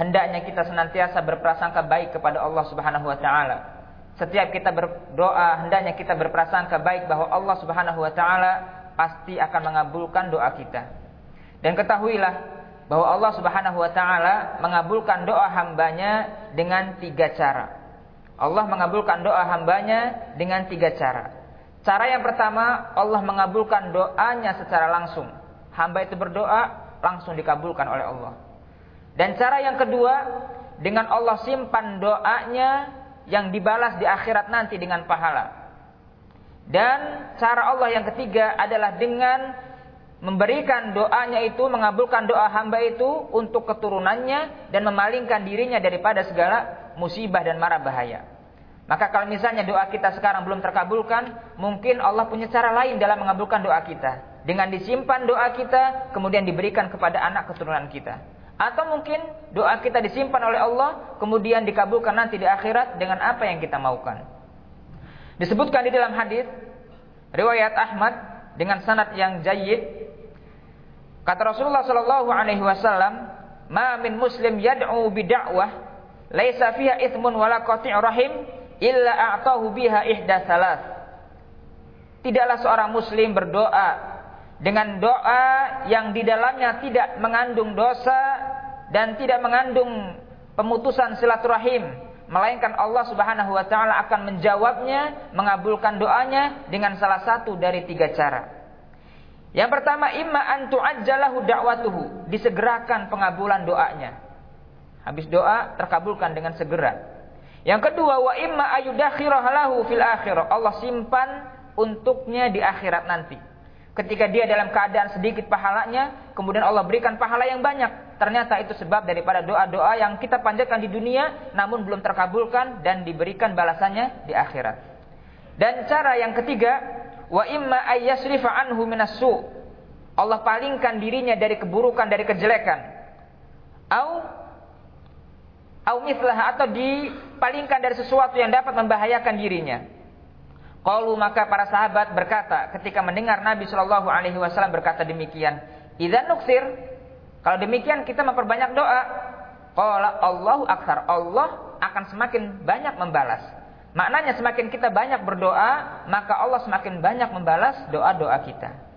hendaknya kita senantiasa berprasangka baik kepada Allah Subhanahu wa taala. Setiap kita berdoa, hendaknya kita berprasangka baik bahwa Allah Subhanahu wa taala pasti akan mengabulkan doa kita. Dan ketahuilah bahwa Allah Subhanahu wa taala mengabulkan doa hambanya dengan tiga cara. Allah mengabulkan doa hambanya dengan tiga cara. Cara yang pertama, Allah mengabulkan doanya secara langsung. Hamba itu berdoa, langsung dikabulkan oleh Allah. Dan cara yang kedua, dengan Allah simpan doanya yang dibalas di akhirat nanti dengan pahala. Dan cara Allah yang ketiga adalah dengan memberikan doanya itu, mengabulkan doa hamba itu untuk keturunannya dan memalingkan dirinya daripada segala musibah dan mara bahaya. Maka kalau misalnya doa kita sekarang belum terkabulkan, mungkin Allah punya cara lain dalam mengabulkan doa kita. Dengan disimpan doa kita, kemudian diberikan kepada anak keturunan kita. Atau mungkin doa kita disimpan oleh Allah, kemudian dikabulkan nanti di akhirat dengan apa yang kita maukan. Disebutkan di dalam hadis riwayat Ahmad dengan sanad yang jayyid kata Rasulullah sallallahu alaihi wasallam ma min muslim yad'u bi da'wah laisa fiha ithmun wala qati' rahim illa a'tahu biha ihda salas. Tidaklah seorang muslim berdoa dengan doa yang di dalamnya tidak mengandung dosa dan tidak mengandung pemutusan silaturahim, melainkan Allah Subhanahu wa taala akan menjawabnya, mengabulkan doanya dengan salah satu dari tiga cara. Yang pertama, imma an tu'ajjalahu da'watuhu, disegerakan pengabulan doanya. Habis doa terkabulkan dengan segera. Yang kedua wa imma ayudakhirah lahu fil akhirah. Allah simpan untuknya di akhirat nanti. Ketika dia dalam keadaan sedikit pahalanya, kemudian Allah berikan pahala yang banyak. Ternyata itu sebab daripada doa-doa yang kita panjatkan di dunia namun belum terkabulkan dan diberikan balasannya di akhirat. Dan cara yang ketiga, wa imma ayyasrifa anhu minassu. Allah palingkan dirinya dari keburukan, dari kejelekan. Au au atau dipalingkan dari sesuatu yang dapat membahayakan dirinya. Qalu maka para sahabat berkata ketika mendengar Nabi Shallallahu alaihi wasallam berkata demikian, "Idzan nuksir." Kalau demikian kita memperbanyak doa. Qala Allahu aktsar. Allah akan semakin banyak membalas. Maknanya semakin kita banyak berdoa, maka Allah semakin banyak membalas doa-doa kita.